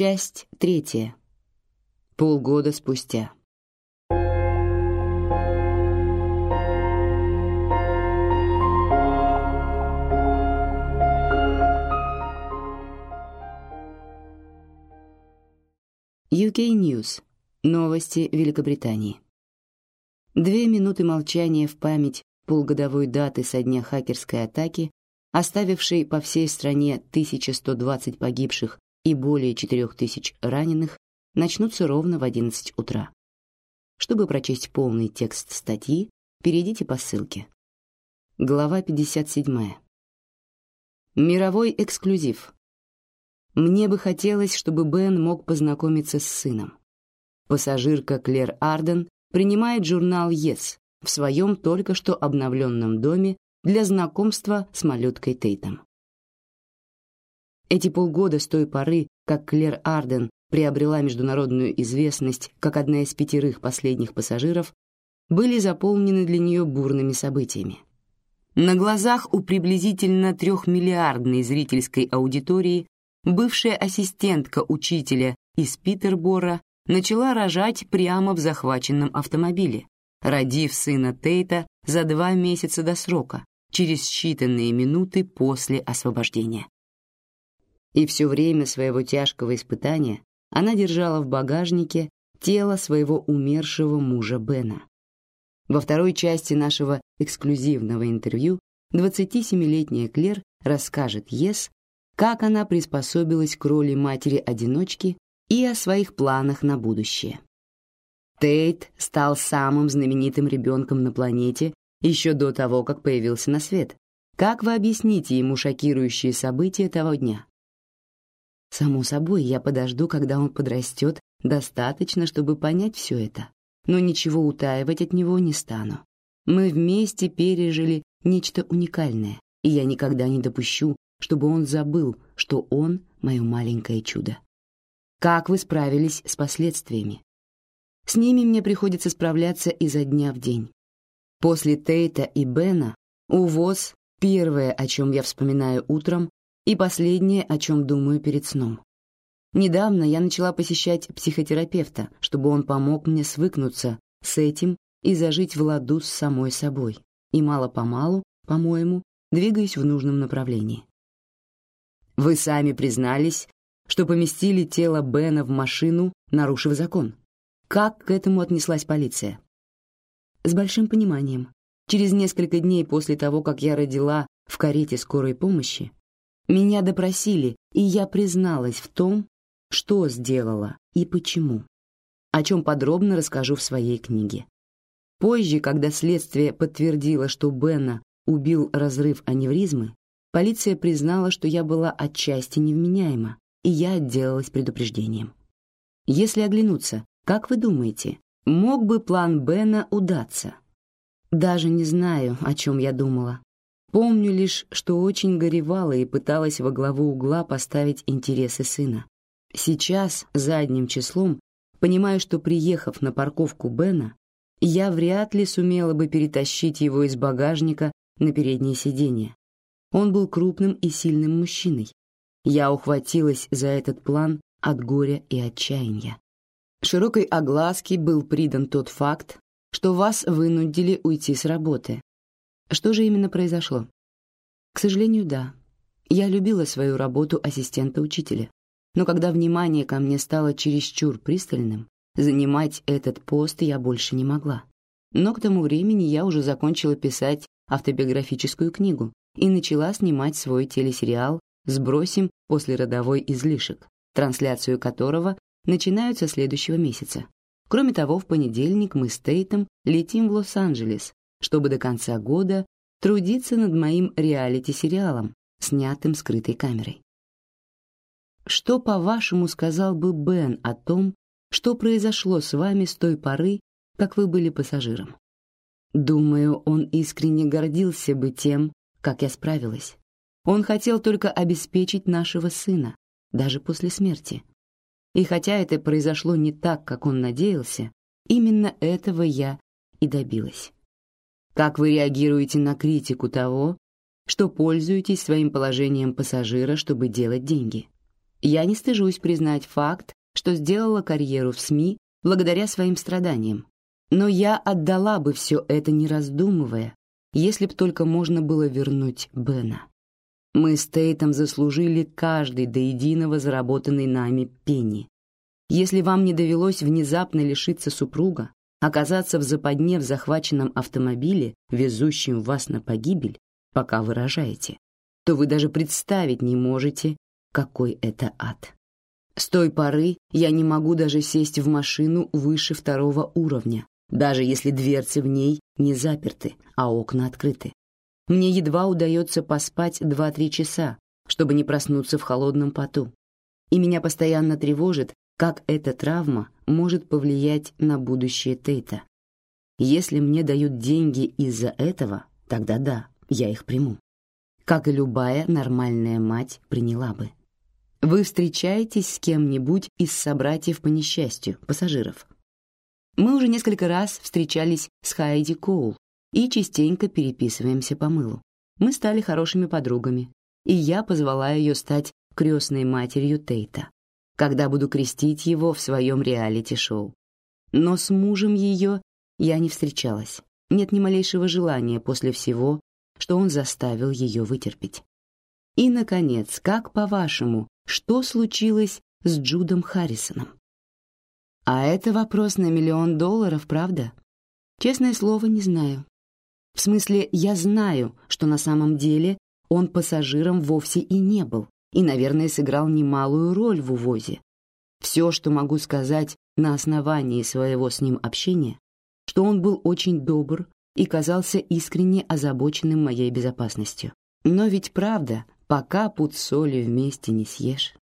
Часть третья. Полгода спустя. UK News. Новости Великобритании. Две минуты молчания в память полугодовой даты со дня хакерской атаки, оставившей по всей стране 1120 погибших и более 4000 раненых, начнутся ровно в 11 утра. Чтобы прочесть полный текст статьи, перейдите по ссылке. Глава 57. Мировой эксклюзив. Мне бы хотелось, чтобы Бен мог познакомиться с сыном. Пассажирка Клэр Арден принимает журнал Yes в своем только что обновленном доме для знакомства с малюткой Тейтом. Эти полгода с той поры, как Клэр Арден приобрела международную известность как одна из пятерых последних пассажиров, были заполнены для нее бурными событиями. На глазах у приблизительно трехмиллиардной зрительской аудитории бывшая ассистентка учителя из Питербора начала рожать прямо в захваченном автомобиле, родив сына Тейта за два месяца до срока, через считанные минуты после освобождения. И все время своего тяжкого испытания она держала в багажнике тело своего умершего мужа Бена. Во второй части нашего эксклюзивного интервью 27-летняя Клер расскажет Ес, как она приспособилась к роли матери-одиночки и о своих планах на будущее. Тейт стал самым знаменитым ребенком на планете еще до того, как появился на свет. Как вы объясните ему шокирующие события того дня? Само собой, я подожду, когда он подрастет достаточно, чтобы понять все это, но ничего утаивать от него не стану. Мы вместе пережили нечто уникальное, и я никогда не допущу, чтобы он забыл, что он — мое маленькое чудо. Как вы справились с последствиями? С ними мне приходится справляться изо дня в день. После Тейта и Бена увоз — первое, о чем я вспоминаю утром, и последнее, о чем думаю перед сном. Недавно я начала посещать психотерапевта, чтобы он помог мне свыкнуться с этим и зажить в ладу с самой собой. И мало-помалу, по-моему, двигаюсь в нужном направлении. Вы сами признались, что поместили тело Бена в машину, нарушив закон. Как к этому отнеслась полиция? С большим пониманием. Через несколько дней после того, как я родила в карете скорой помощи, меня допросили, и я призналась в том, что сделала и почему, о чем подробно расскажу в своей книге. Позже, когда следствие подтвердило, что Бена убил разрыв аневризмы, полиция признала, что я была отчасти невменяема, и я отделалась предупреждением. Если оглянуться, как вы думаете, мог бы план Бена удаться? Даже не знаю, о чем я думала. Помню лишь, что очень горевала и пыталась во главу угла поставить интересы сына. Сейчас, задним числом, понимаю, что, приехав на парковку Бена, я вряд ли сумела бы перетащить его из багажника на переднее сиденье. Он был крупным и сильным мужчиной, я ухватилась за этот план от горя и отчаяния. Широкой огласке был придан тот факт, что вас вынудили уйти с работы. Что же именно произошло? К сожалению, да. Я любила свою работу ассистента учителя, но когда внимание ко мне стало чересчур пристальным, занимать этот пост я больше не могла. Но к тому времени я уже закончила писать автобиографическую книгу и начала снимать свой телесериал сбросим послеродовой излишек, трансляцию которого начинают со следующего месяца. Кроме того, в понедельник мы с Тейтом летим в Лос-Анджелес, чтобы до конца года трудиться над моим реалити-сериалом, снятым скрытой камерой. Что, по-вашему, сказал бы Бен о том, что произошло с вами с той поры, как вы были пассажиром? Думаю, он искренне гордился бы тем, как я справилась. Он хотел только обеспечить нашего сына, даже после смерти. И хотя это произошло не так, как он надеялся, именно этого я и добилась. Как вы реагируете на критику того, что пользуетесь своим положением пассажира, чтобы делать деньги? Я не стыжусь признать факт, что сделала карьеру в СМИ благодаря своим страданиям. Но я отдала бы все это, не раздумывая, если б только можно было вернуть Бена. Мы с Тейтом заслужили каждый до единого заработанный нами пенни. Если вам не довелось внезапно лишиться супруга, оказаться в западне в захваченном автомобиле, везущем вас на погибель, пока вы рожаете, то вы даже представить не можете, какой это ад. С той поры я не могу даже сесть в машину выше второго уровня, даже если дверцы в ней не заперты, а окна открыты. Мне едва удается поспать 2-3 часа, чтобы не проснуться в холодном поту. И меня постоянно тревожит, как эта травма может повлиять на будущее Тейта. Если мне дают деньги из-за этого, тогда да, я их приму. Как и любая нормальная мать приняла бы. Вы встречаетесь с кем-нибудь из собратьев по несчастью, пассажиров? Мы уже несколько раз встречались с Хайди Коул и частенько переписываемся по мылу. Мы стали хорошими подругами, и я позвала ее стать крестной матерью Тейта, когда буду крестить его в своем реалити-шоу. Но с мужем ее я не встречалась. Нет ни малейшего желания после всего, что он заставил ее вытерпеть. И, наконец, как по-вашему, что случилось с Джудом Харрисоном? А это вопрос на миллион долларов, правда? Честное слово, не знаю. В смысле, я знаю, что на самом деле он пассажиром вовсе и не был, и, наверное, сыграл немалую роль в увозе. Все, что могу сказать на основании своего с ним общения, что он был очень добр и казался искренне озабоченным моей безопасностью. Но ведь правда, пока пуд соли вместе не съешь.